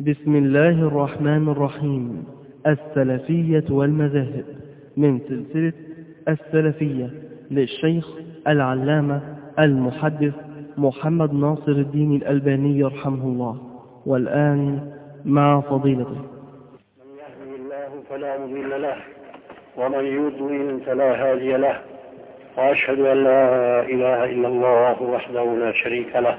بسم الله الرحمن الرحيم. السلفية والمذاهب. من سلسلة السلفية للشيخ العلامة المحدث محمد ناصر الدين الألباني رحمه الله. والآن مع فضيلته. من يهده الله فلا مضل له ومن يضلل فلا هادي له وأشهد أن لا إله إلا الله وحده لا شريك له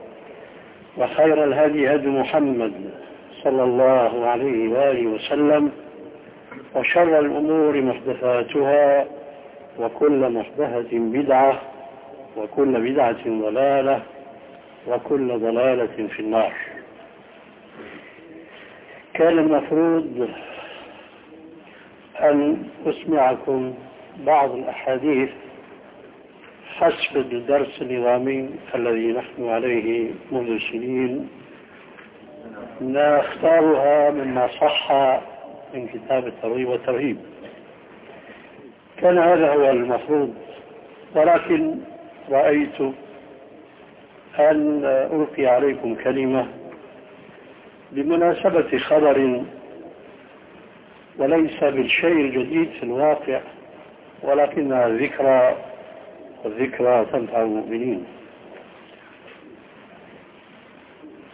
وخير الهدي هدي محمد صلى الله عليه وآله وسلم وشر الأمور محدثاتها وكل محدثة بدعة وكل بدعة ضلالة وكل ضلالة في النار. كان المفروض أن أسمعكم بعض الأحاديث حسب الدرس النظامي الذي نحن عليه منذ سنين. نختارها مما صح من كتاب الترغيب والترهيب. كان هذا هو المفروض ولكن رأيت أن ألقي عليكم كلمة بمناسبة خبر وليس بالشيء الجديد في الواقع ولكنها ذكرى والذكرى تنفع المؤمنين.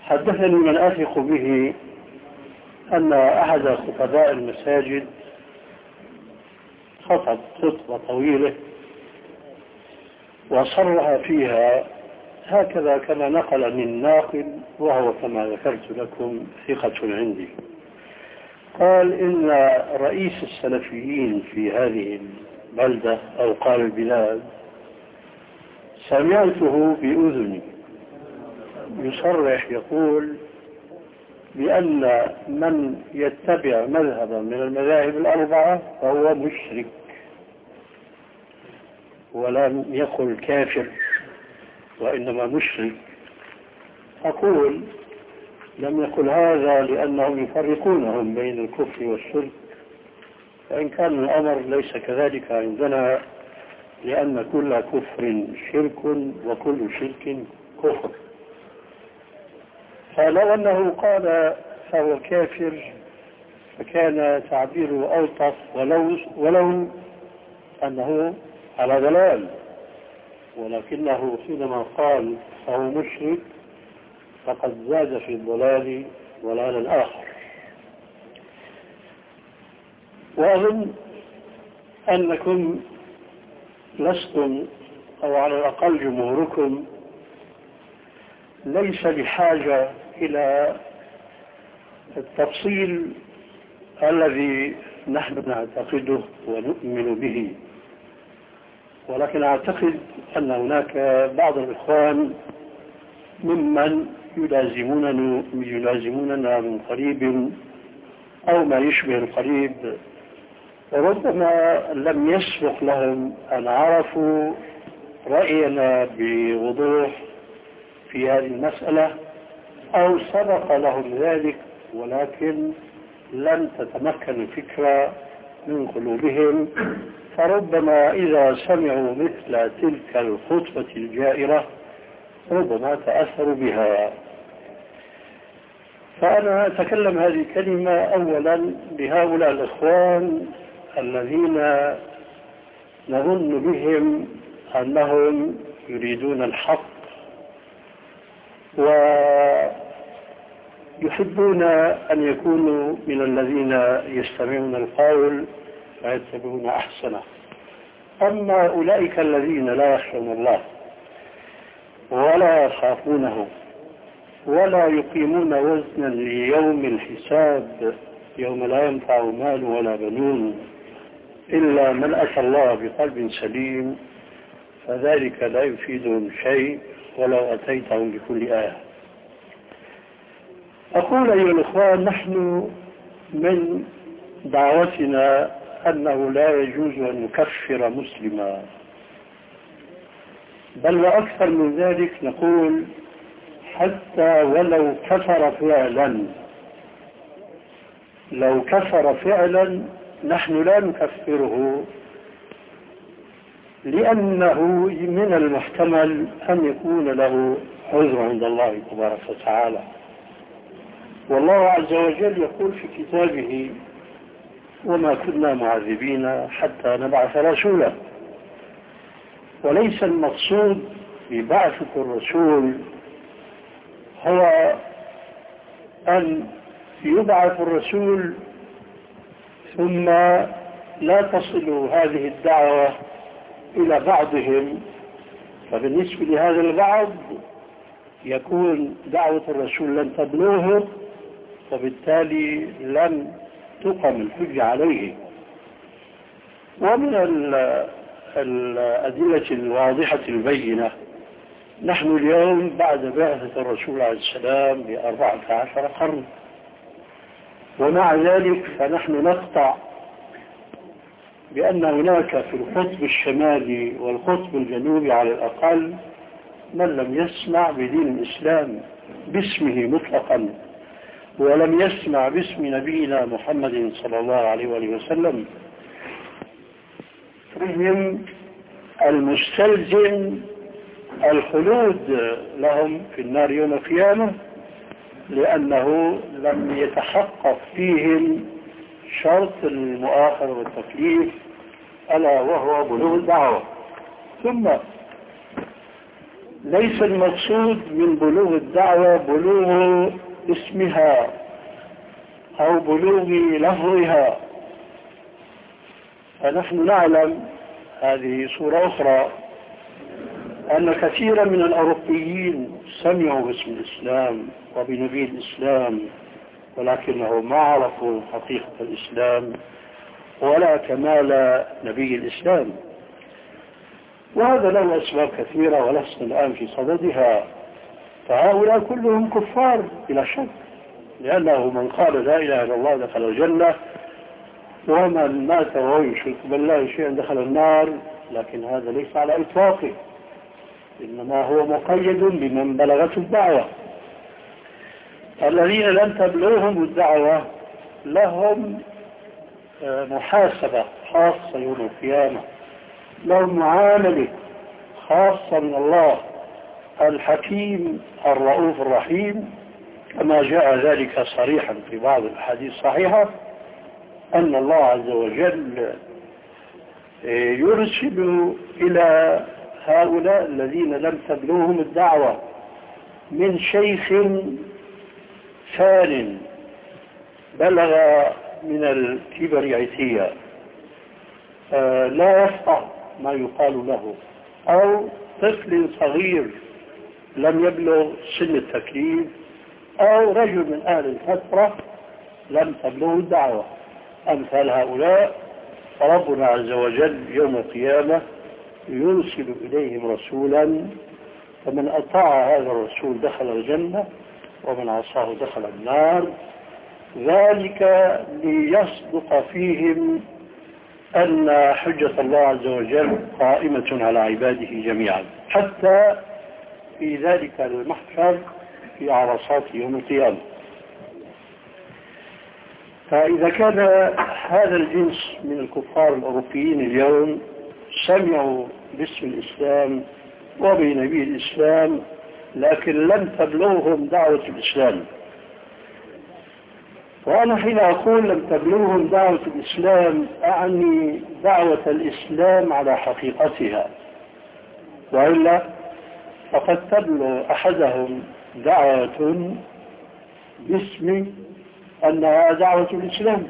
حدثني من أثق به أن أحد خطباء المساجد خطب خطبة طويلة وصرها فيها هكذا كما نقل من ناقل وهو كما ذكرت لكم ثقة عندي. قال إن رئيس السلفيين في هذه البلدة أو قال البلاد سمعته بأذني يصرح يقول بأن من يتبع مذهبا من المذاهب الأربعة فهو مشرك ولم يقل كافر وإنما مشرك. أقول لم يقل هذا لأنهم يفرقونهم بين الكفر والشرك وإن كان الأمر ليس كذلك عندنا لأن كل كفر شرك وكل شرك كفر. فلو أنه قال فهو كافر فكان تعبيره ألطف ولو, ولو أنه على ضلال. ولكنه حينما قال فهو مشرك فقد زاد في الضلال ضلالا آخر. وأظن أنكم لستم أو على الأقل جمهوركم ليس بحاجة إلى التفصيل الذي نحن نعتقده ونؤمن به. ولكن أعتقد أن هناك بعض الإخوان ممن يلازموننا من قريب أو ما يشبه القريب وربما لم يسبق لهم أن عرفوا رأينا بوضوح في هذه المسألة أو سبق لهم ذلك ولكن لم تتمكن الفكرة من قلوبهم. فربما إذا سمعوا مثل تلك الخطبة الجائرة ربما تأثروا بها. فأنا أتكلم هذه الكلمة أولا بهؤلاء الإخوان الذين نظن بهم أنهم يريدون الحق يحبون أن يكونوا من الذين يستمعون القول فيتبعون أحسنه. أما أولئك الذين لا يخشون الله ولا يخافونه ولا يقيمون وزنا ليوم الحساب يوم لا ينفع مال ولا بنون. إلا من أتى الله بقلب سليم فذلك لا يفيدهم شيء ولو أتيتهم بكل آية. أقول أيها الإخوان نحن من دعوتنا أنه لا يجوز أن نكفر مسلما. بل وأكثر من ذلك نقول حتى ولو كفر فعلا. لو كفر فعلا نحن لا نكفره. لأنه من المحتمل أن يكون له عذر عند الله تبارك وتعالى. والله عز وجل يقول في كتابه وما كنا معذبين حتى نبعث رسولا. وليس المقصود ببعثة الرسول هو أن يبعث الرسول ثم لا تصل هذه الدعوة إلى بعضهم فبالنسبة لهذا البعض يكون دعوة الرسول لن تبلغهم وبالتالي لن تقم الحجة عليه. ومن الأدلة الواضحة البينة نحن اليوم بعد بعثة الرسول عليه السلام بأربعة عشر قرن ومع ذلك فنحن نقطع بأن هناك في القطب الشمالي والقطب الجنوبي على الأقل من لم يسمع بدين الإسلام باسمه مطلقا ولم يسمع باسم نبينا محمد صلى الله عليه وآله وسلم. فيهم المستلزم الخلود لهم في النار يوم القيامة. لأنه لم يتحقق فيهم شرط المؤاخذة والتكليف ألا وهو بلوغ الدعوة. ثم ليس المقصود من بلوغ الدعوة بلوغ اسمها أو بلوغ لفظها. فنحن نعلم هذه صورة أخرى. أن كثيرا من الأوروبيين سمعوا باسم الإسلام وبنبي الإسلام ولكنه ما عرفوا حقيقة الإسلام ولا كمال نبي الإسلام. وهذا له أسباب كثيرة ولسنا الآن في صددها. فهؤلاء كلهم كفار بلا شك لأنه من قال لا إله إلا الله دخل الجنة ومن مات وهو يشرك بالله شيئا دخل النار لكن هذا ليس على إطلاقه. إنما هو مقيد بمن بلغته الدعوة. الذين لم تبلغهم الدعوة لهم آه، محاسبة خاصة يوم القيامة لهم معاملة خاصة من الله الحكيم الرؤوف الرحيم. كما جاء ذلك صريحا في بعض الأحاديث الصحيحة أن الله عز وجل آه، يرسل إلى هؤلاء الذين لم تبلغهم الدعوة من شيخ ثان بلغ من الكبر عتيا آه، لا يفقه ما يقال له أو طفل صغير لم يبلغ سن التكليف أو رجل من أهل الفترة لم تبلغ الدعوة. أمثال هؤلاء فربنا عز وجل يوم القيامة يرسل إليهم رسولا فمن أطاع هذا الرسول دخل الجنة ومن عصاه دخل النار. ذلك ليصدق فيهم أن حجة الله عز وجل قائمة على عباده جميعا. حتى في ذلك المحشر في عرصات يوم القيامة. فإذا كان هذا الجنس من الكفار الأوروبيين اليوم سمعوا باسم الإسلام وبنبي الإسلام لكن لم تبلغهم دعوة الإسلام. وأنا حين أقول لم تبلغهم دعوة الإسلام أعني دعوة الإسلام على حقيقتها. وإلا فقد تبلغ أحدهم دعوة باسم أنها دعوة الإسلام.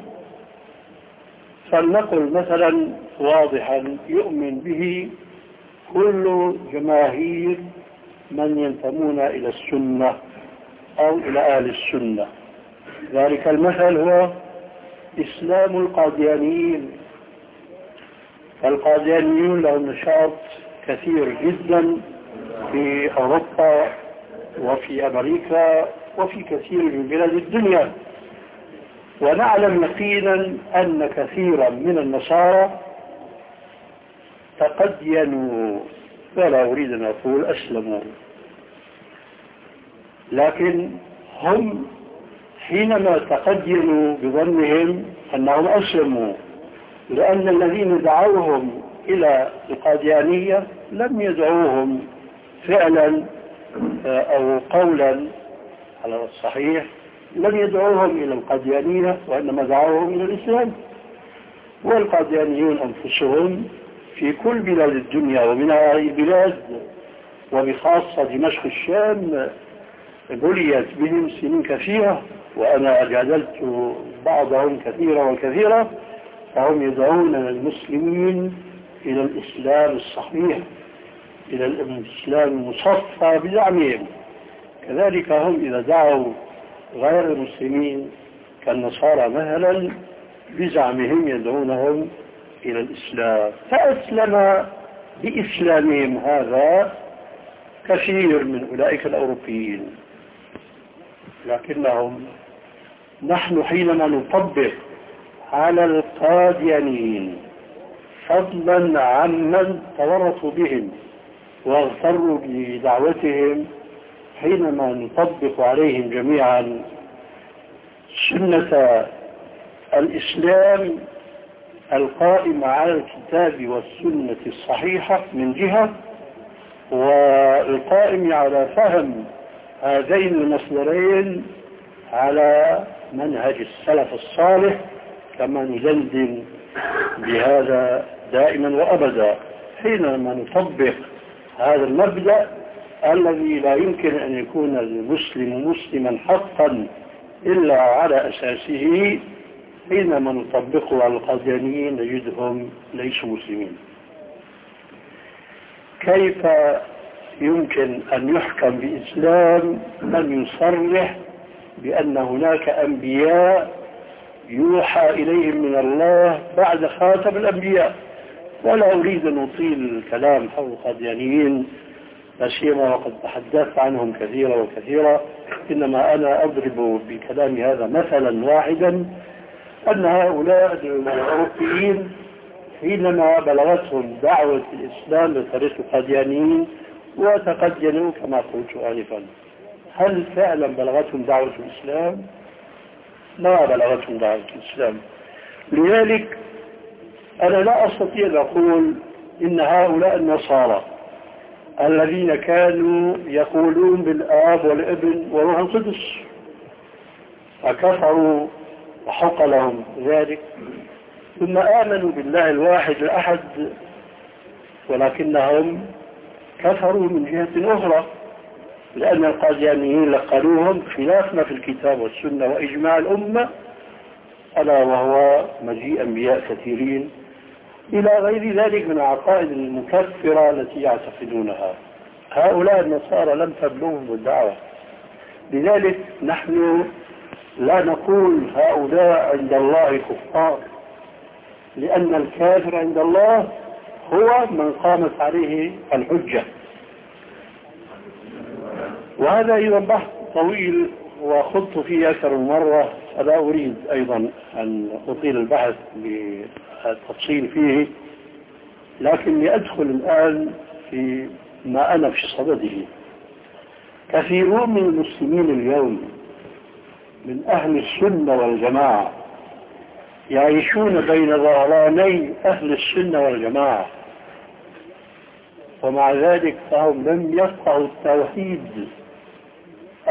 فلنقل مثلا واضحا يؤمن به كل جماهير من ينتمون إلى السنة أو إلى أهل السنة. ذلك المثل هو إسلام القاديانيين. القاديانيون لهم نشاط كثير جدا في أوروبا وفي أمريكا وفي كثير من بلاد الدنيا. ونعلم يقينا أن كثيرا من النصارى تقدينوا ولا أريد أن أقول أسلموا. لكن هم حينما تقدموا بظنهم أنهم أسلموا لأن الذين دعوهم إلى القاديانية لم يدعوهم فعلا آه، أو قولا على الصحيح لم يدعوهم إلى القاديانية وإنما دعوهم إلى الإسلام. والقاديانيون أنفسهم في كل بلاد الدنيا ومن هذه البلاد وبخاصة دمشق الشام بليت بهم سنين كثيرة وأنا جادلت بعضهم كثيرا وكثيرا فهم يدعون المسلمين إلى الإسلام الصحيح إلى الإسلام المصفى بزعمهم كذلك هم إذا دعوا غير المسلمين كالنصارى مثلا بزعمهم يدعونهم إلى الإسلام. فأسلم بإسلامهم هذا كثير من أولئك الأوروبيين. لكنهم نحن حينما نطبق على القاديانيين فضلا عمن تورطوا بهم واغتروا بدعوتهم حينما نطبق عليهم جميعا سنة الإسلام القائمة على الكتاب والسنة الصحيحة من جهة والقائم على فهم هذين المصدرين على منهج السلف الصالح كما ندندن بهذا دائما وابدا. حينما نطبق هذا المبدأ الذي لا يمكن أن يكون المسلم مسلما حقا إلا على أساسه حينما نطبقه على القاديانيين نجدهم ليسوا مسلمين. كيف يمكن أن يحكم بإسلام من يصرح بأن هناك أنبياء يوحى إليهم من الله بعد خاتم الأنبياء؟ ولا أريد أن أطيل الكلام حول القاديانيين لا سيما وقد تحدثت عنهم كثيرا وكثيرا إنما أنا أضرب بكلام هذا مثلا واحدا أن هؤلاء الأوروبيين حينما بلغتهم دعوة الإسلام بطريق القاديانيين وتقدموا كما قلت آنفا هل فعلا بلغتهم دعوة الإسلام؟ ما بلغتهم دعوة الإسلام لذلك أنا لا أستطيع أن أقول إن هؤلاء النصارى الذين كانوا يقولون بالآب والابن والروح القدس فكفروا وحق لهم ذلك. ثم آمنوا بالله الواحد الأحد ولكنهم كفروا من جهة أخرى لأن القاديانيين لقلوهم خلاف ما في الكتاب والسنة وإجماع الأمة ألا وهو مجيء أنبياء كثيرين. إلى غير ذلك من العقائد المكفرة التي يعتقدونها. هؤلاء النصارى لم تبلغهم الدعوة. لذلك نحن لا نقول هؤلاء عند الله كفار لأن الكافر عند الله هو من قامت عليه الحجة. وهذا أيضا بحث طويل وخضت فيه أكثر من مرة فلا أريد أيضا أن أطيل البحث بالتفصيل فيه لكني أدخل الآن في ما أنا في صدده. كثيرون من المسلمين اليوم من أهل السنة والجماعة. يعيشون بين ظهراني أهل السنة والجماعة. ومع ذلك فهم لم يفقهوا التوحيد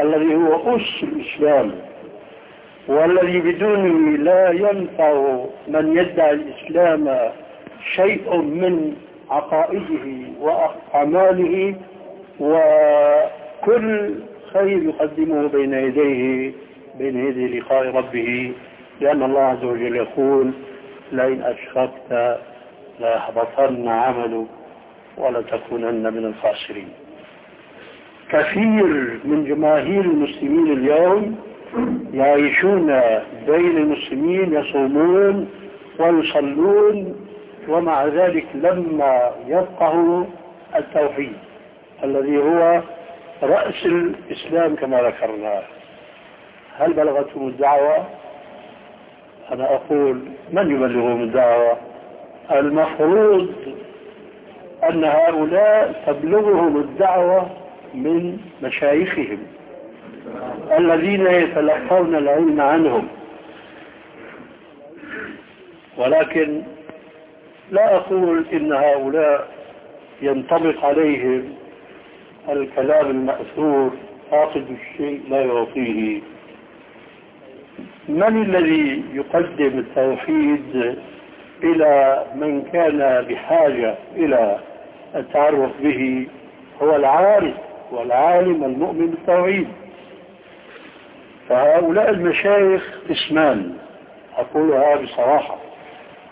الذي هو أس الإسلام والذي بدونه لا ينفع من يدعي الإسلام شيء من عقائده وأعماله وكل خير يقدمه بين يديه. بين يدي لقاء ربه لأن الله عز وجل يقول لئن أشركت ليحبطن عملك ولتكونن من الخاسرين. كثير من جماهير المسلمين اليوم يعيشون بين المسلمين يصومون ويصلون ومع ذلك لما يفقهوا التوحيد الذي هو رأس الإسلام كما ذكرنا. هل بلغتهم الدعوة؟ أنا أقول من يبلغهم الدعوة؟ المفروض أن هؤلاء تبلغهم الدعوة من مشايخهم الذين يتلقون العلم عنهم. ولكن لا أقول إن هؤلاء ينطبق عليهم الكلام المأثور فاقد الشيء لا يعطيه. من الذي يقدم التوحيد إلى من كان بحاجة إلى التعرف به هو العارف والعالم المؤمن بالتوحيد؟ فهؤلاء المشايخ قسمان أقولها بصراحة.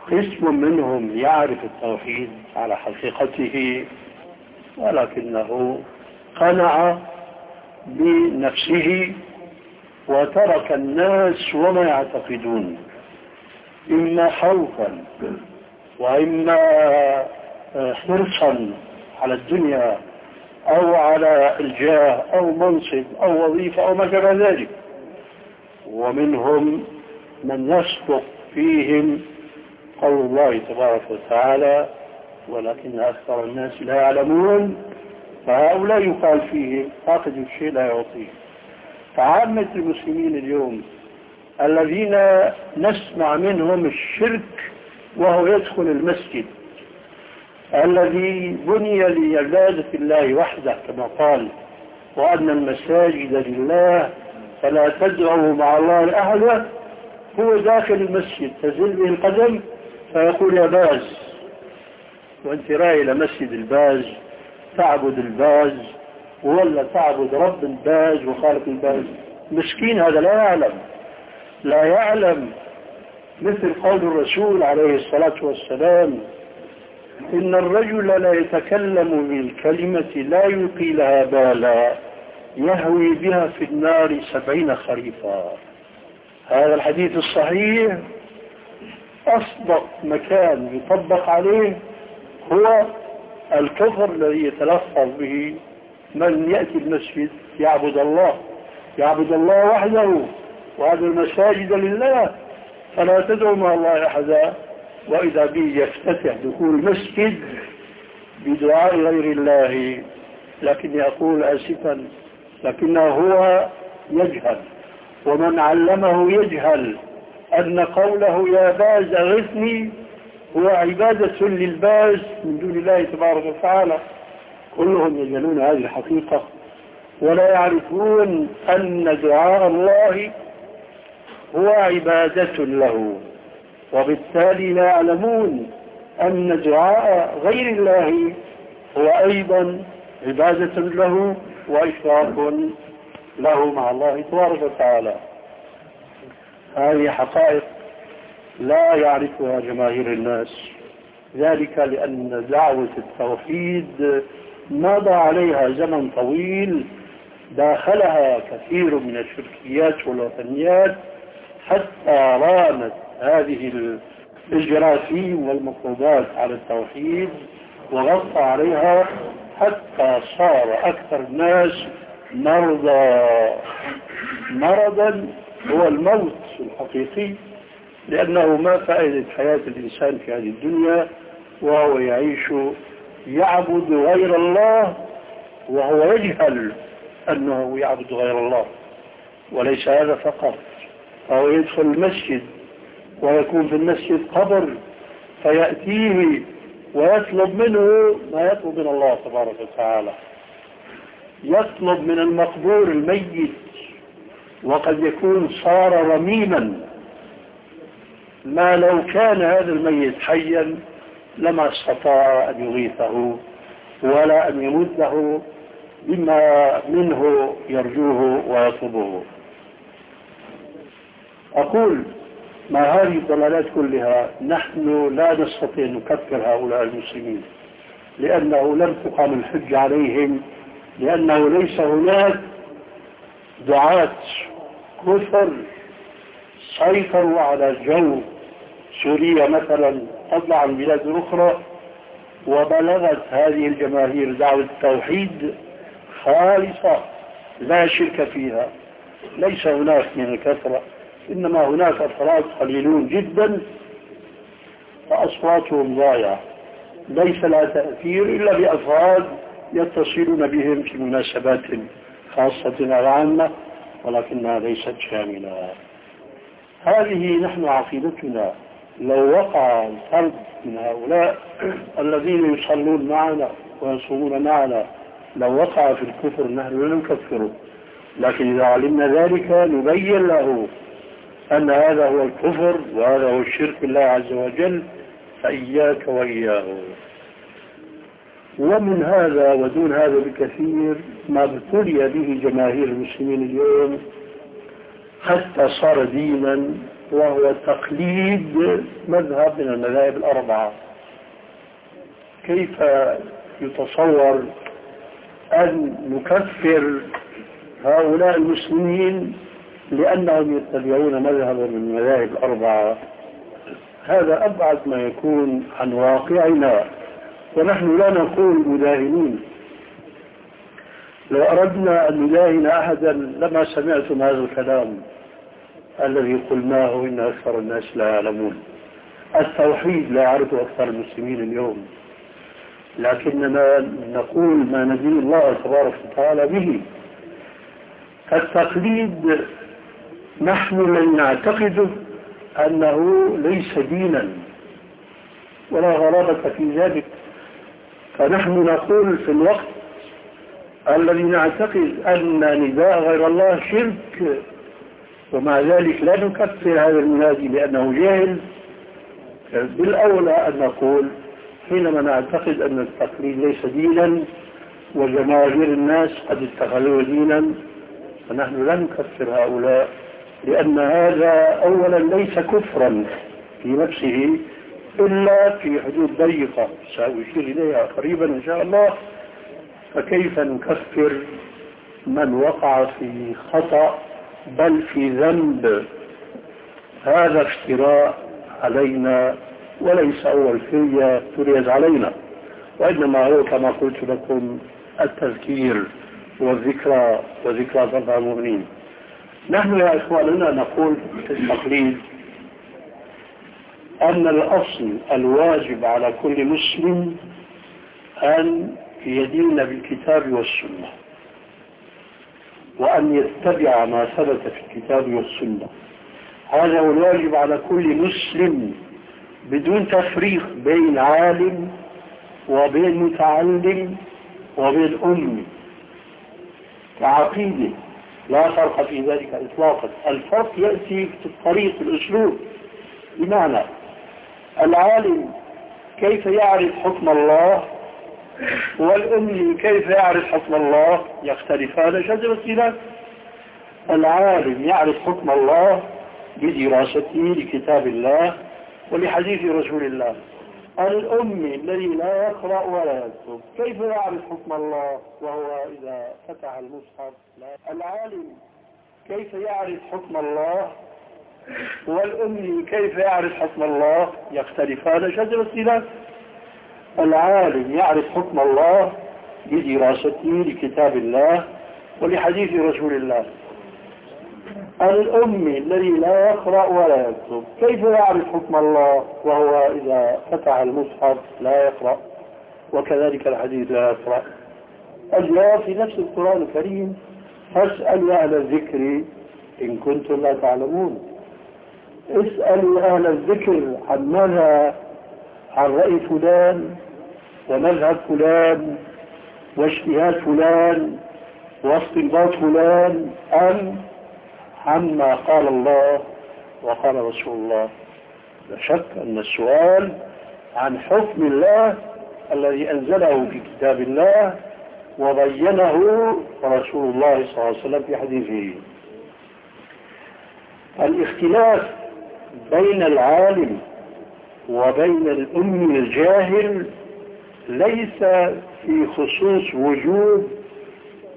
قسم منهم يعرف التوحيد على حقيقته ولكنه قنع بنفسه وترك الناس وما يعتقدون. إما خوفا وإما حرصا على الدنيا أو على الجاه أو منصب أو وظيفة أو ما شابه ذلك. ومنهم من يصدق فيهم قول الله تبارك وتعالى ولكن أكثر الناس لا يعلمون فهؤلاء يقال فيهم فاقد الشيء لا يعطيه فعامة المسلمين اليوم الذين نسمع منهم الشرك وهو يدخل المسجد الذي بني لعبادة الله وحده كما قال وأن المساجد لله فلا تدعوا مع الله أحدا هو داخل المسجد تزل به القدم فيقول يا باز وانت راي إلى مسجد الباز تعبد الباز ولا تعبد رب الباز وخالق الباز مسكين هذا لا يعلم. لا يعلم مثل قول الرسول عليه الصلاة والسلام إن الرجل ليتكلم بالكلمة لا يلقي لها بالا يهوي بها في النار سبعين خريفا. هذا الحديث الصحيح أصدق مكان يطبق عليه هو الكفر الذي يتلفظ به من يأتي المسجد يعبد الله يعبد الله وحده وهذا المساجد لله فلا تدعو مع الله أحدا. وإذا به يفتتح دخول المسجد بدعاء غير الله. لكني أقول آسفا لكنه هو يجهل ومن علمه يجهل أن قوله يا باز أغثني هو عبادة للباز من دون الله تبارك وتعالى. كلهم يجهلون هذه الحقيقة ولا يعرفون أن دعاء الله هو عبادة له. وبالتالي لا يعلمون أن دعاء غير الله هو أيضا عبادة له وإشراك له مع الله تبارك وتعالى. هذه حقائق لا يعرفها جماهير الناس. ذلك لأن دعوة التوحيد مضى عليها زمن طويل داخلها كثير من الشركيات والوثنيات حتى رانت هذه الجراثيم والمفروضات على التوحيد وغطى عليها حتى صار أكثر الناس مرضى. مرضا هو الموت الحقيقي لأنه ما فائدة حياة الإنسان في هذه الدنيا وهو يعيش يعبد غير الله وهو يجهل أنه يعبد غير الله. وليس هذا فقط فهو يدخل المسجد ويكون في المسجد قبر فيأتيه ويطلب منه ما يطلب من الله تبارك وتعالى. يطلب من المقبور الميت وقد يكون صار رميما. ما لو كان هذا الميت حيا لما استطاع أن يغيثه ولا أن يمده بما منه يرجوه ويطلبه. أقول مع هذه الضلالات كلها نحن لا نستطيع أن نكفر هؤلاء المسلمين لأنه لم تقام الحجة عليهم لأنه ليس هناك دعاة كفر سيطروا على جو سوريا مثلا. تطلع عن بلاد أخرى وبلغت هذه الجماهير دعوة التوحيد خالصة لا شرك فيها. ليس هناك من الكثرة إنما هناك أفراد قليلون جدا فأصواتهم ضايعة. ليس لها تأثير إلا بأفراد يتصلون بهم في مناسبات خاصة أو عامة ولكنها ليست شاملة. هذه نحن عقيدتنا. لو وقع الفرد من هؤلاء الذين يصلون معنا ويصومون معنا لو وقع في الكفر نحن لا نكفره. لكن إذا علمنا ذلك نبين له أن هذا هو الكفر وهذا هو الشرك بالله عز وجل. فإياك وإياه. ومن هذا ودون هذا بكثير ما ابتلي به جماهير المسلمين اليوم حتى صار دينا وهو تقليد مذهب من المذاهب الأربعة. كيف يتصور أن نكفر هؤلاء المسلمين لأنهم يتبعون مذهبا من المذاهب الأربعة؟ هذا أبعد ما يكون عن واقعنا ونحن لا نقول مداهنين لو أردنا أن نداهن أحدا لما سمعتم هذا الكلام. الذي قلناه إن أكثر الناس لا يعلمون. التوحيد لا يعرفه أكثر المسلمين اليوم. لكننا نقول ما ندين الله تبارك وتعالى به. التقليد نحن الذي نعتقده أنه ليس دينا. ولا غرابة في ذلك. فنحن نقول في الوقت الذي نعتقد أن نداء غير الله شرك. ومع ذلك لا نكفر هذا المنادي لأنه جاهل. بالأولى أن نقول حينما نعتقد أن التقليد ليس دينا وجماهير الناس قد اتخذوه دينا فنحن لا نكفر هؤلاء لأن هذا أولا ليس كفرا في نفسه إلا في حدود ضيقة سأشير إليها قريبا إن شاء الله. فكيف نكفر من وقع في خطأ بل في ذنب. هذا افتراء علينا وليس أول فرية تريد علينا. وإنما هو كما قلت لكم التذكير والذكرى وذكرى ضرب المؤمنين. نحن يا إخواننا نقول في التقليد أن الأصل الواجب على كل مسلم أن يدين بالكتاب والسنة. وأن يتبع ما ثبت في الكتاب والسنة. هذا هو الواجب على كل مسلم بدون تفريق بين عالم وبين متعلم وبين أمي كعقيدة لا فرق في ذلك إطلاقا. الفرق يأتي في الطريق الأسلوب. بمعنى العالم كيف يعرف حكم الله والأمي كيف يعرف حكم الله؟ يختلفان شجر الخلاف العالم يعرف حكم الله بدراسته لكتاب الله ولحديث رسول الله. الأمي الذي لا يقرأ ولا يكتب كيف يعرف حكم الله وهو إذا فتح المصحف؟ لا. العالم كيف يعرف حكم الله؟ والأمي كيف يعرف حكم الله؟ يختلفان شجر الخلاف العالم يعرف حكم الله بدراسته لكتاب الله ولحديث رسول الله. الأمي الذي لا يقرأ ولا يكتب كيف يعرف حكم الله وهو إذا فتح المصحف لا يقرأ؟ وكذلك الحديث لا يقرأ. الجواب في نفس القرآن الكريم فاسألوا أهل الذكر إن كنتم لا تعلمون. اسألوا أهل الذكر عن ماذا؟ عن رأي فلان ومذهب فلان واجتهاد فلان واستنباط فلان أم عما قال الله وقال رسول الله. لا شك أن السؤال عن حكم الله الذي أنزله في كتاب الله وبينه رسول الله صلى الله عليه وسلم في حديثه. الاختلاف بين العالم وبين الأم الجاهل ليس في خصوص وجوب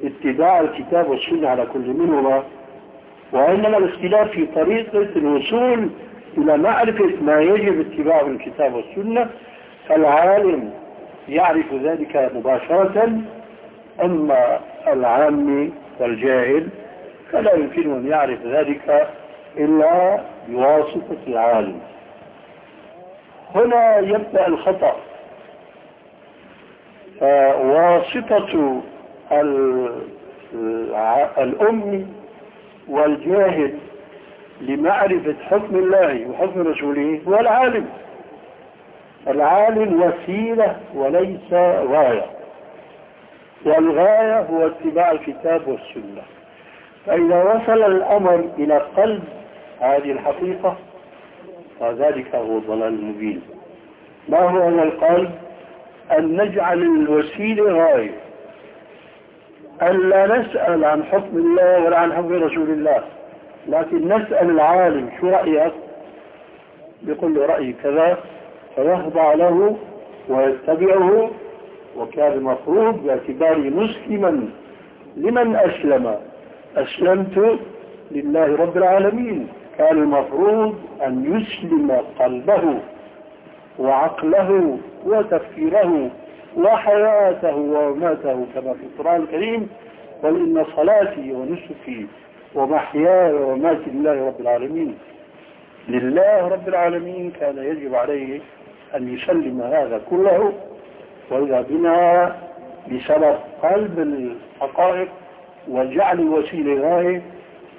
اتباع الكتاب والسنة على كل منهما وإنما الاختلاف في طريقة الوصول إلى معرفة ما يجب اتباعه الكتاب والسنة. فالعالم يعرف ذلك مباشرة أما العام والجاهل فلا يمكن أن يعرف ذلك إلا بواسطة العالم. هنا يبدأ الخطأ. فواسطة الأم والجاهل لمعرفة حكم الله وحكم رسوله هو العالم العالم وسيلة وليس غاية. والغاية هو اتباع الكتاب والسنة. فإذا وصل الأمر إلى قلب هذه الحقيقة فذلك هو الضلال المبين ما هو من القلب؟ أن نجعل الوسيلة غاية أن لا نسأل عن حكم الله ولا عن حكم رسول الله. لكن نسأل العالم شو رأيك؟ يقول له رأيي كذا فيخضع له ويتبعه وكان المفروض باعتباره مسلما لمن أسلم. أسلمت لله رب العالمين. كان المفروض أن يسلم قلبه. وعقله وتفكيره وحياته وماته كما في القرآن الكريم قل إن صلاتي ونسكي ومحياي وماتي لله رب العالمين. لله رب العالمين كان يجب عليه أن يسلم هذا كله وإذا بنا بسبب قلب الحقائق وجعل الوسيلة غاية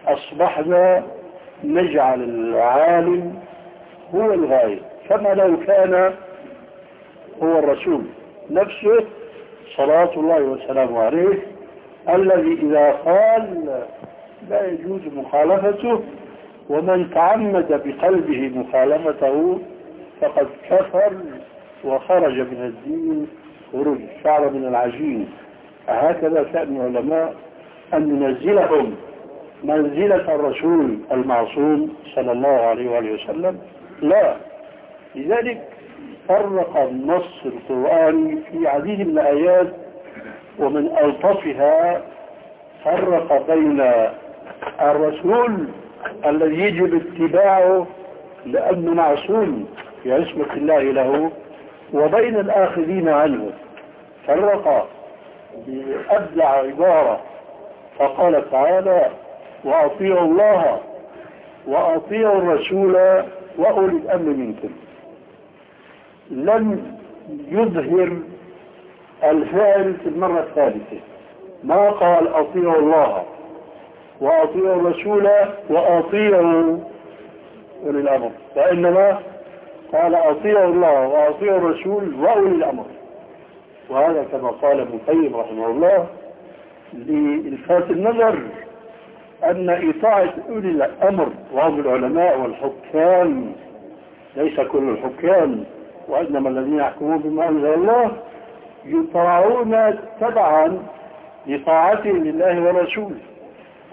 أصبحنا نجعل العالم هو الغاية كما لو كان هو الرسول. نفسه صلاة الله وسلامه عليه الذي إذا قال لا يجوز مخالفته ومن تعمد بقلبه مخالفته فقد كفر وخرج من الدين خروج. شعر من العجين. هكذا شأن العلماء أن ننزلهم منزلة الرسول المعصوم صلى الله عليه وآله وسلم. لا. لذلك فرق النص القرآني في عديد من الآيات ومن ألطفها فرق بين الرسول الذي يجب اتباعه لأنه معصوم في عصمة الله له وبين الآخذين عنه. فرق بأبدع عبارة. فقال تعالى وأطيعوا الله وأطيعوا الرسول وأولي الأمر منكم. لم يظهر الفعل في المرة الثالثة. ما قال أطيعوا الله وأطيعوا الرسول وأطيعوا أولي الأمر وإنما قال أطيعوا الله وأطيعوا الرسول وأولي الأمر. وهذا كما قال ابن القيم رحمه الله لإلفات النظر أن إطاعة أولي الأمر وهم العلماء والحكام ليس كل الحكام وإنما الذين يحكمون بما أنزل الله يطاعون تبعا لطاعته لله ورسوله.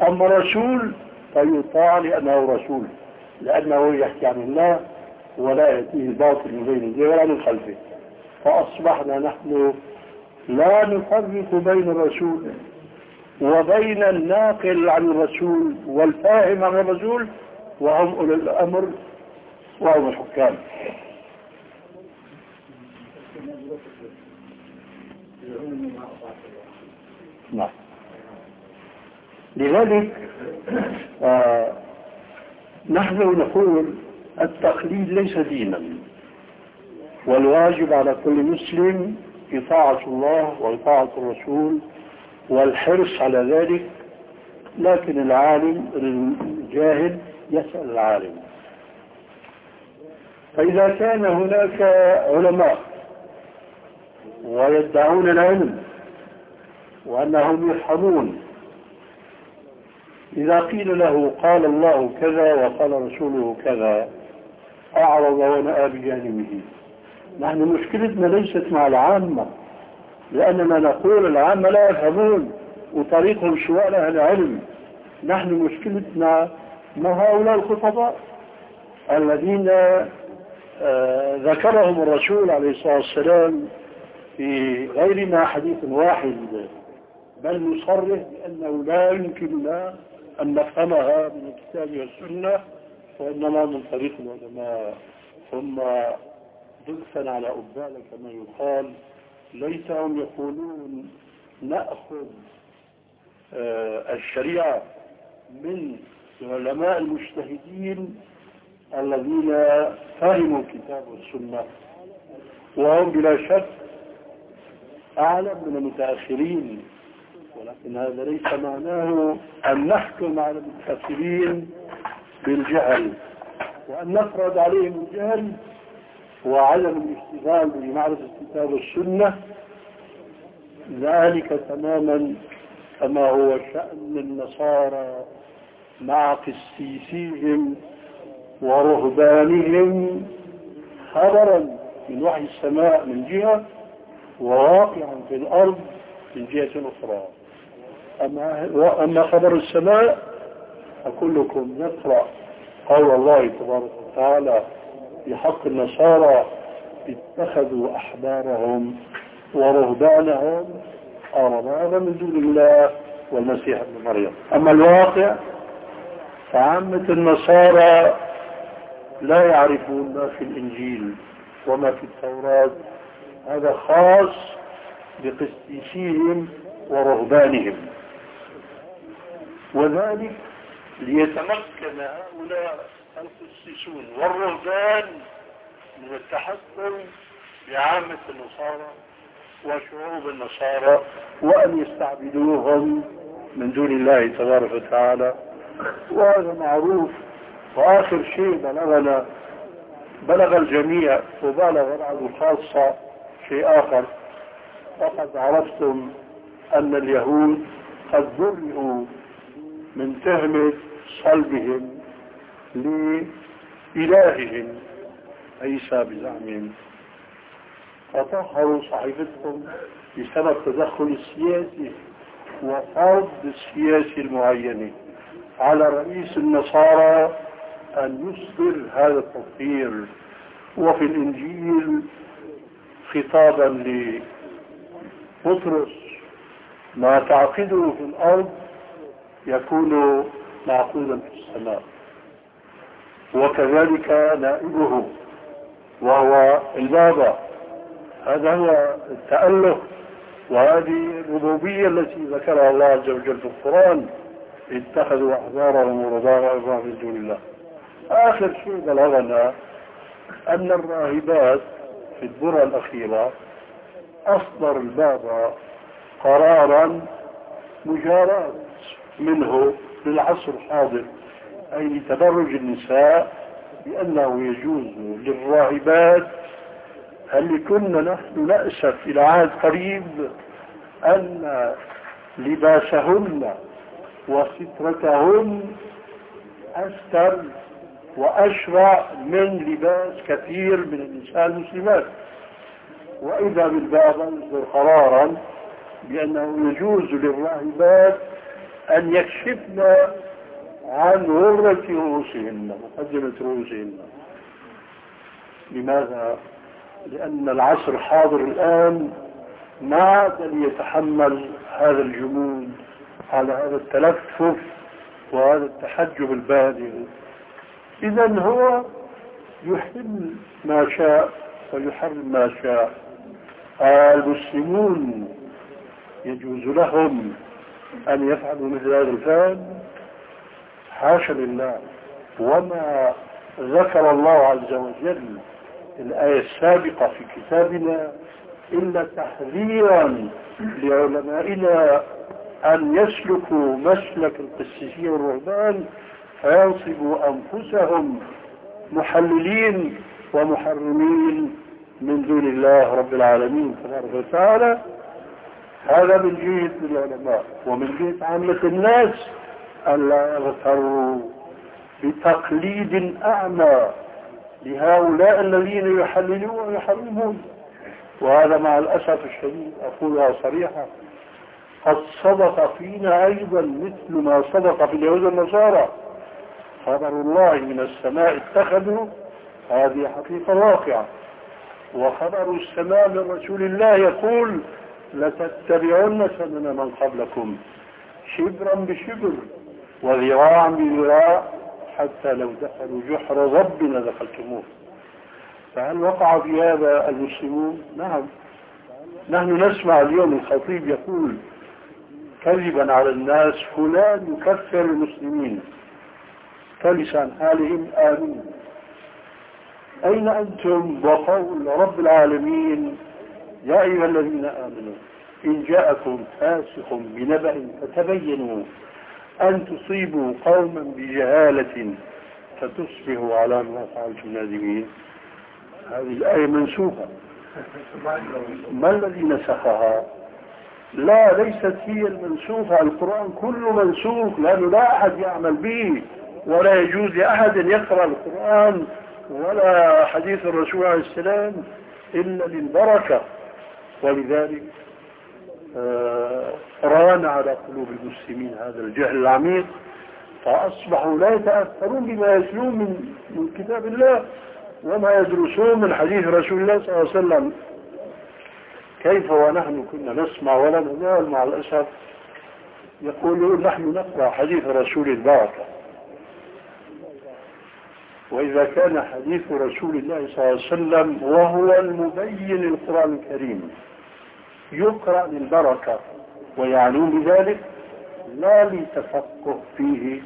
أما الرسول فيطاع لأنه رسول لأنه يحكي عن الله ولا يأتيه الباطل من بين يديه ولا من خلفه. فأصبحنا نحن لا نفرق بين الرسول وبين الناقل عن الرسول والفاهم عن الرسول وهم أولي الأمر وهم الحكام. نعم. لذلك آه نحن نقول التقليد ليس دينا والواجب على كل مسلم إطاعة الله وإطاعة الرسول والحرص على ذلك لكن العالم الجاهل يسأل العالم. فإذا كان هناك علماء ويدعون العلم وأنهم يفهمون. إذا قيل له قال الله كذا وقال رسوله كذا أعرض ونأى بجانبه. نحن مشكلتنا ليست مع العامة لأننا نقول العامة لا يفهمون وطريقهم شواء أهل العلم. نحن مشكلتنا ما هؤلاء الخطباء الذين آه، ذكرهم الرسول عليه الصلاة والسلام في غير ما حديث واحد بل نصرح بأنه لا يمكن لنا أن نفهمها من الكتاب والسنة وإنما من طريق العلماء. ثم ضغثا على أبال كما يقال ليتهم يقولون نأخذ آه، الشريعة من العلماء المجتهدين الذين فهموا الكتاب والسنة وهم بلا شك أعلم من المتأخرين ولكن هذا ليس معناه أن نحكم على المتأخرين بالجهل. وأن نفرض عليهم الجهل وعدم الاشتغال بمعرفة الكتاب والسنة. ذلك تماما كما هو شأن النصارى مع قسيسيهم ورهبانهم خبرا من وحي السماء من جهة وواقعا في الأرض من جهة أخرى أما خبر السماء فكلكم يقرأ قول الله تبارك وتعالى في حق النصارى اتخذوا أحبارهم ورهبانهم أربابا من دون الله والمسيح ابن مريم. أما الواقع فعامة النصارى لا يعرفون ما في الإنجيل وما في التوراة هذا خاص بقسيسيهم ورهبانهم. وذلك ليتمكن هؤلاء القسيسون والرهبان من التحكم بعامة النصارى وشعوب النصارى وأن يستعبدوهم من دون الله تبارك وتعالى. وهذا معروف. وآخر شيء بلغنا بلغ الجميع وبلغ بعض الخاصة شيء آخر. فقد عرفتم أن اليهود قد برئوا من تهمة صلبهم لإلههم. عيسى بزعمهم فطهروا صحيفتهم بسبب تدخل السياسي وفرض السياسي المعين. على رئيس النصارى أن يصدر هذا التطهير وفي الإنجيل خطابا لبطرس ما تعقده في الأرض يكون معقودا في السماء. وكذلك نائبه وهو البابا. هذا هو التأله وهذه الربوبية التي ذكرها الله عز وجل في القرآن اتخذوا أحبارهم ورضاهم من دون الله. آخر شيء بلغنا أن الراهبات في الدرة الأخيرة أصدر البابا قرارا مجاراة منه للعصر الحاضر أي لتبرج النساء بأنه يجوز للراهبات هل كنا نحن نأسف إلى عهد قريب أن لباسهن وسترتهن أستر وأشرع من لباس كثير من النساء المسلمات. وإذا بالباب يصدر قرارا بأنه يجوز للراهبات أن يكشفن عن غرة رؤوسهن مقدمة رؤوسهن. لماذا؟ لأن العصر الحاضر الآن ما عاد يتحمل هذا الجمود على هذا التلفف وهذا التحجب البالغ إذا هو يحل ما شاء ويحرم ما شاء. المسلمون يجوز لهم أن يفعلوا مثل هذا الفعل. حاشا لله. وما ذكر الله عز وجل الآية السابقة في كتابنا إلا تحذيرا لعلمائنا أن يسلكوا مسلك القسيسية والرهبان فينصبوا أنفسهم محللين ومحرمين من دون الله رب العالمين. تبارك وتعالى هذا من جهة العلماء ومن جهة عامة الناس أن لا يغتروا بتقليد أعمى لهؤلاء الذين يحللون ويحرمون. وهذا مع الأسف الشديد أقولها صريحة قد صدق فينا أيضا مثل ما صدق في اليهود والنصارى. خبر الله من السماء اتخذوا هذه حقيقة واقعة. وخبر السماء من رسول الله يقول لتتبعن سنن من قبلكم شبرا بشبر وذراعا بذراع حتى لو دخلوا جحر رب لدخلتموه. فهل وقع في هذا المسلمون؟ نعم. نحن نسمع اليوم الخطيب يقول كذبا على الناس فلان يكفر المسلمين. فلسان حالهم آمين. أين أنتم وقول رب العالمين؟ يا أيها الذين آمنوا إن جاءكم فاسق بنبأ فتبينوا أن تصيبوا قوما بجهالة فتصبحوا على ما فعلتم نادمين. هذه الآية منسوخة. ما الذي نسخها؟ لا ليست هي المنسوخة. القرآن كله منسوخ لأنه لا أحد يعمل به. ولا يجوز لأحد يقرأ القرآن ولا حديث الرسول عليه السلام إلا للبركة. ولذلك آه، ران على قلوب المسلمين هذا الجهل العميق فأصبحوا لا يتأثرون بما يتلون من, من كتاب الله وما يدرسون من حديث رسول الله صلى الله عليه وسلم. كيف ونحن كنا نسمع ولا ننال مع الأسف؟ يقولون نحن نقرأ حديث رسول البركة. وإذا كان حديث رسول الله صلى الله عليه وسلم وهو المبين للقرآن الكريم يقرأ للبركة ويعنون بذلك لا لتفقه فيه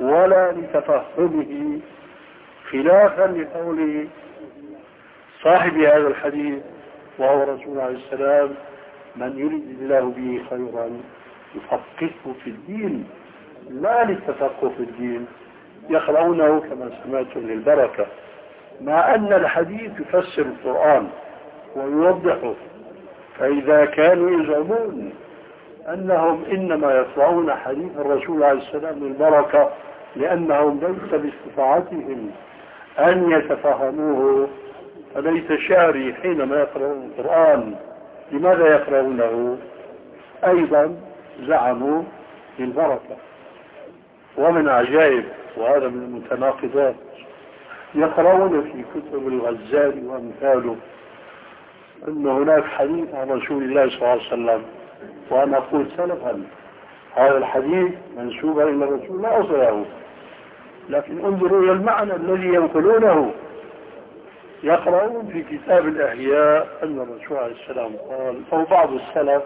ولا لتفهمه خلافا لقول صاحب هذا الحديث وهو رسول عليه السلام من يريد الله به خيرا يفقهه في الدين. لا للتفقه في الدين. يقرؤونه كما سمعتم للبركة. مع أن الحديث يفسر القرآن ويوضحه فإذا كانوا يزعمون أنهم إنما يقرؤون حديث الرسول عليه السلام للبركة لأنهم ليس باستطاعتهم أن يتفهموه. فليس شعري حينما يقرؤون القرآن لماذا يقرؤونه؟ أيضا زعموا للبركة. ومن عجائب وهذا من المتناقضات. يقرؤون في كتب الغزالي وأمثاله أن هناك حديث عن رسول الله صلى الله عليه وسلم وأنا أقول سلفا هذا الحديث منسوبا إلى الرسول لا أصله. لكن انظروا إلى المعنى الذي ينقلونه. يقرؤون في كتاب الأحياء أن الرسول عليه السلام قال أو بعض السلف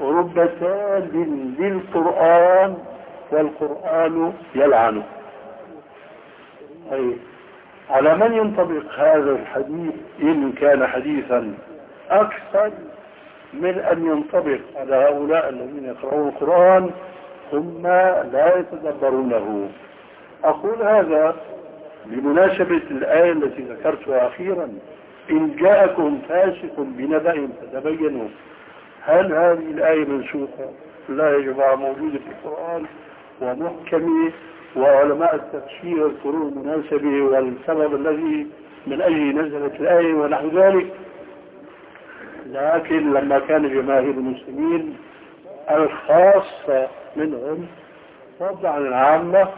رب تال للقرآن والقرآن يلعنه أي على من ينطبق هذا الحديث إن كان حديثا أكثر من أن ينطبق على هؤلاء الذين يقرؤون القرآن ثم لا يتدبرونه. أقول هذا بمناسبة الآية التي ذكرتها أخيرا. إن جاءكم فاسق بنبأ فتبينوا. هل هذه الآية منسوخة؟ لا يا جماعة موجودة في القرآن. ومحكمة وعلماء التفسير يذكرون المناسبة والسبب الذي من أجله نزلت الآية ونحو ذلك. لكن لما كان جماهير المسلمين الخاصة منهم فضلا عن العامة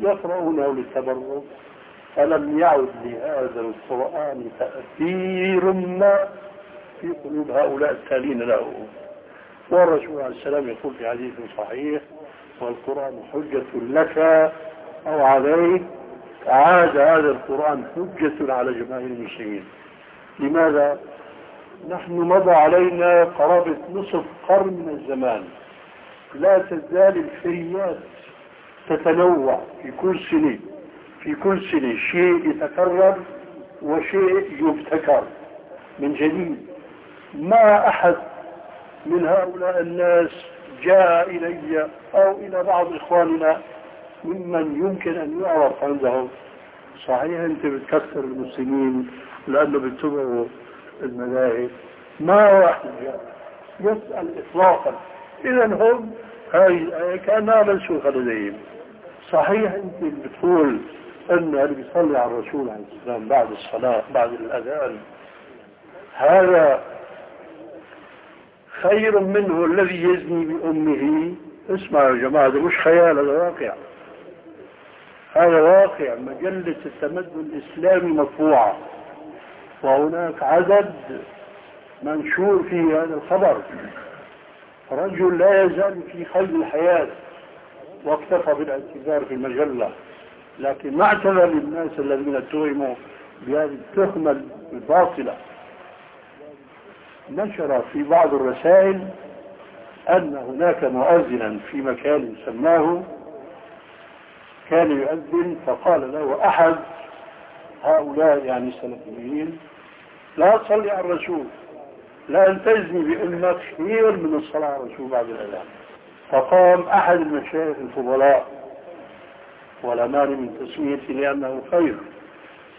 يقرؤونه للتبرك فلم يعد لهذا القرآن تأثير ما في قلوب هؤلاء التالين له. والرسول عليه السلام يقول في حديث صحيح والقرآن حجة لك أو عليك. عاد هذا القرآن حجة على جماهير المسلمين. لماذا؟ نحن مضى علينا قرابة نصف قرن من الزمان. لا تزال الفريات تتنوع في كل سنة. في كل سنة شيء يتكرر وشيء يبتكر من جديد. ما أحد من هؤلاء الناس جاء إلي أو إلى بعض إخواننا ممن يمكن أن يعرف عندهم صحيح أنت بتكثر المسلمين لأنه بيتبعوا المذاهب. ما واحد جاء يسأل إطلاقا. إذا هم هاي كأنها منسوخة لديهم صحيح أنت بتقول أن اللي بيصلي على الرسول عليه السلام بعد الصلاة بعد الأذان. هذا خير منه الذي يزني بأمه. اسمعوا يا جماعة ده مش خيال هذا واقع. هذا واقع مجلة التمدن الإسلامي مطبوعة وهناك عدد منشور فيه هذا الخبر. رجل لا يزال في قلب الحياة واكتفى بالاعتذار في المجلة. لكن ما اعتذر للناس الذين اتهموا بهذه التهمة الباطلة. نشر في بعض الرسائل أن هناك مؤذنا في مكان سماه كان يؤذن فقال له أحد هؤلاء يعني السلفيين لا تصلي على الرسول لا التزمي بأنك خير من الصلاة على الرسول بعد الأذان. فقام أحد المشايخ الفضلاء ولا مانع من تسميته لأنه خير.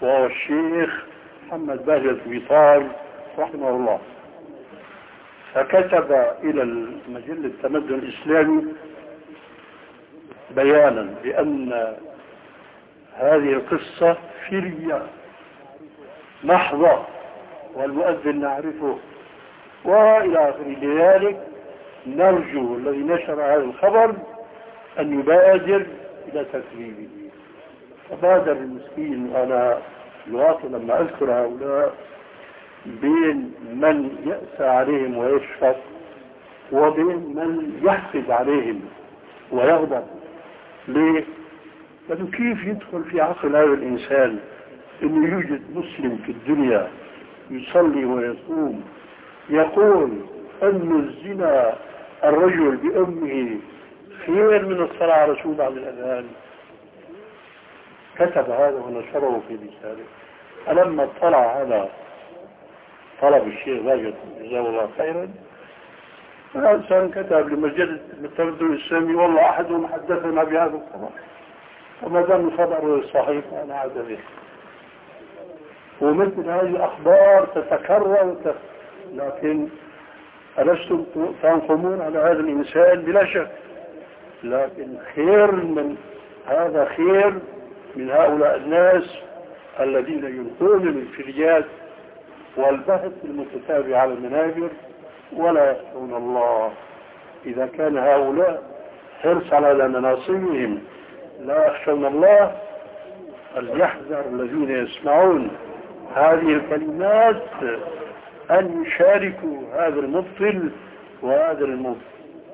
وهو الشيخ محمد بهجة بيطار رحمه الله. فكتب إلى المجلة التمدن الإسلامي بيانا بأن هذه القصة فرية محضة والمؤذن نعرفه. وإلى آخر ذلك نرجو الذي نشر هذا الخبر أن يبادر إلى تكذيبه فبادر المسكين أنا الواقع لما أذكر هؤلاء. بين من يأسى عليهم ويشفق وبين من يحقد عليهم ويغضب. ليه؟ لأنه كيف يدخل في عقل هذا الإنسان أنه يوجد مسلم في الدنيا يصلي ويصوم يقول أن الزنا الرجل بأمه خير من الصلاة على رسول بعد الأذان. كتب هذا ونشره في رسالة. فلما اطلع على طلب الشيخ باجد جزاه الله خيرا. الإنسان كتب لمجلة التمدن الإسلامي والله أحدهم حدثنا بهذا الخبر وما دام الخبر صحيح أنا عاد به. ومثل هذه الأخبار تتكرر لكن ألستم تنقمون على هذا الإنسان بلا شك. لكن خير من هذا خير من هؤلاء الناس الذين يلقون الفريات والبحث المتتابع على المنابر ولا يخشون الله. إذا كان هؤلاء حرص على مناصبهم لا يخشون الله فليحذر الذين يسمعون هذه الكلمات أن يشاركوا هذا المبطل وهذا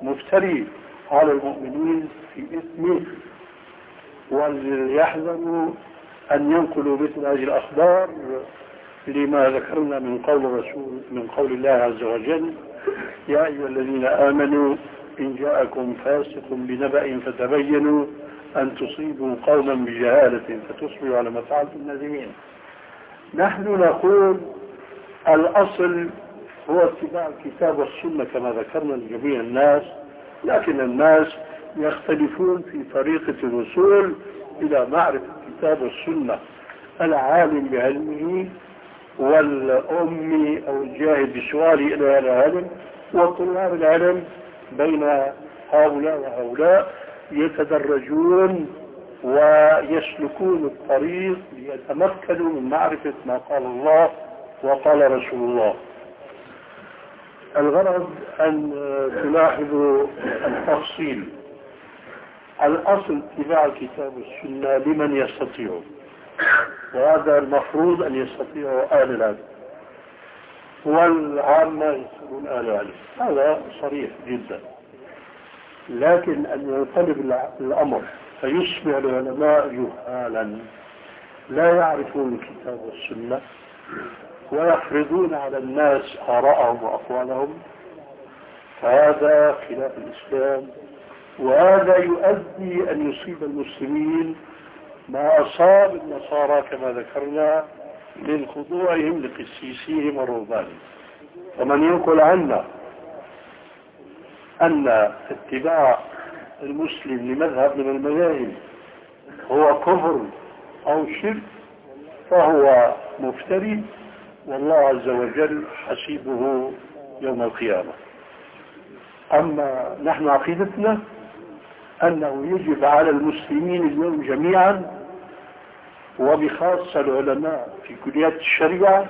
المفتري على المؤمنين في إثمه وليحذروا أن ينقلوا مثل هذه الأخبار لما ذكرنا من قول الرسول من قول الله عز وجل يا أيها الذين آمنوا إن جاءكم فاسق بنبأ فتبينوا أن تصيبوا قوما بجهالة فتصبحوا على ما فعلتم نادمين. نحن نقول الأصل هو اتباع الكتاب والسنة كما ذكرنا لجميع الناس لكن الناس يختلفون في طريقة الوصول إلى معرفة الكتاب والسنة العالم بعلمه والأمي أو الجاهد بسؤاله إلى هذا العلم وطلاب العلم بين هؤلاء وهؤلاء يتدرجون ويسلكون الطريق ليتمكنوا من معرفة ما قال الله وقال رسول الله. الغرض أن تلاحظوا التفصيل. الأصل اتباع الكتاب والسنة لمن يستطيع. وهذا المفروض أن يستطيعه أهل العلم والعامة يسألون أهل العلم هذا صريح جدا. لكن أن ينقلب الأمر فيصبح العلماء جهالا. لا يعرفون الكتاب والسنة ويفرضون على الناس آراءهم وأقوالهم. فهذا خلاف الإسلام. وهذا يؤدي أن يصيب المسلمين ما أصاب النصارى كما ذكرنا من خضوعهم لقسيسيهم ورهبانهم ومن ينقل عنا أن اتباع المسلم لمذهب من المذاهب هو كفر أو شرك فهو مفتري. والله عز وجل حسيبه يوم القيامة. أما نحن عقيدتنا أنه يجب على المسلمين اليوم جميعا وبخاصة العلماء في كليات الشريعة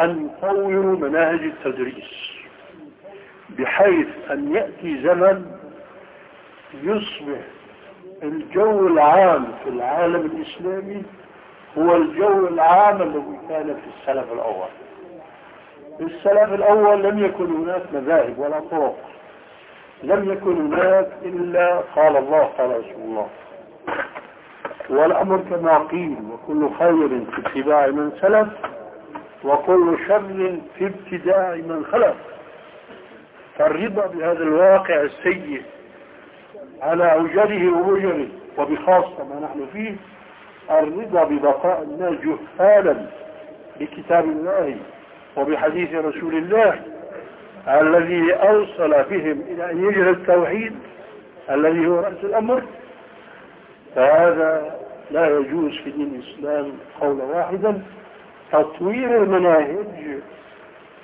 أن يطوروا مناهج التدريس بحيث أن يأتي زمن يصبح الجو العام في العالم الإسلامي هو الجو العام الذي كان في السلف الأول. في السلف الأول لم يكن هناك مذاهب ولا طرق لم يكن هناك إلا قال الله قال رسول الله. والأمر كما قيل وكل خير في اتباع من سلف وكل شر في ابتداع من خلف. فالرضا بهذا الواقع السيء على أوجره ووجره وبخاصة ما نحن فيه الرضا ببقاء الناس جهالا بكتاب الله وبحديث رسول الله الذي أوصل بهم إلى أن يجري التوحيد الذي هو رأس الأمر. فهذا لا يجوز في دين الإسلام قولا واحدا. تطوير المناهج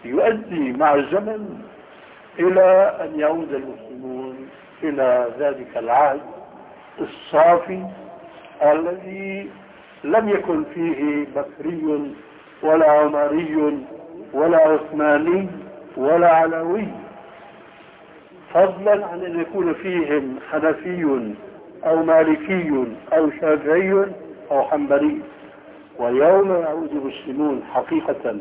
يؤدي مع الزمن إلى أن يعود المسلمون إلى ذلك العهد الصافي الذي لم يكن فيه بكري ولا عمري ولا عثماني ولا علوي. فضلا عن أن يكون فيهم حنفي أو مالكي أو شافعي أو حنبلي. ويوم يعود المسلمون حقيقة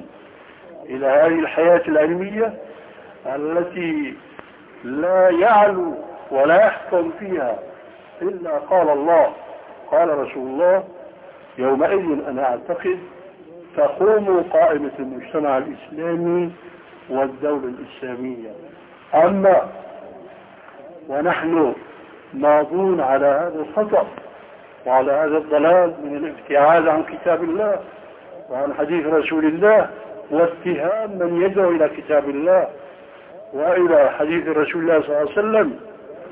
إلى هذه الحياة العلمية التي لا يعلو ولا يحكم فيها إلا قال الله. قال رسول الله يومئذ أنا أعتقد تقوم قائمة المجتمع الإسلامي والدولة الإسلامية. أما ونحن ماضون على هذا الخطأ وعلى هذا الضلال من الابتعاد عن كتاب الله وعن حديث رسول الله واتهام من يدعو إلى كتاب الله وإلى حديث رسول الله صلى الله عليه وسلم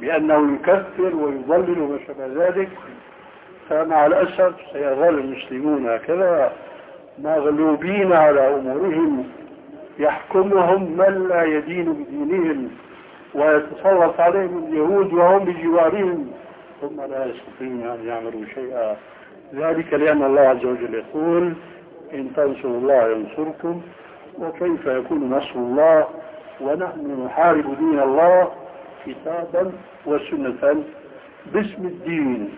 بأنه يكفر ويضلل وما شابه ذلك. فمع الأسف سيظل المسلمون هكذا مغلوبين على أمورهم يحكمهم من لا يدين بدينهم. ويتسلط عليهم اليهود وهم بجوارهم. ثم لا يستطيعون أن يعملوا شيئا. ذلك لأن الله عز وجل يقول إن تنصروا الله ينصركم وكيف يكون نصر الله؟ ونحن نحارب دين الله كتابا وسنة باسم الدين.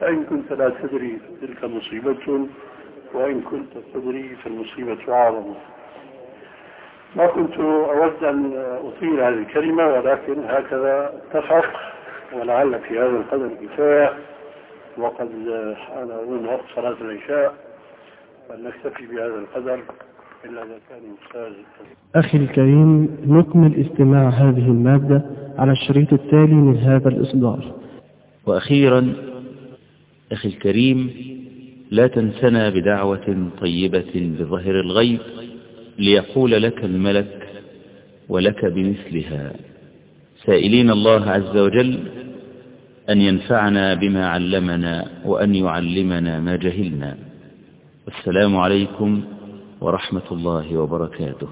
فإن كنت لا تدري تلك مصيبة وإن كنت تدري فالمصيبة أعظم ما كنت أود أن أطيل هذه الكلمة ولكن هكذا اتفق ولعل في هذا القدر كفاية وقد حان أظن وقت صلاة العشاء فلنكتفي بهذا القدر إلا إذا كان أستاذ أخي الكريم نكمل استماع هذه المادة على الشريط التالي من هذا الإصدار. وأخيرا أخي الكريم لا تنسنا بدعوة طيبة بظهر الغيب. ليقول لك الملك ولك بمثلها. سائلين الله عز وجل أن ينفعنا بما علمنا وأن يعلمنا ما جهلنا. والسلام عليكم ورحمة الله وبركاته.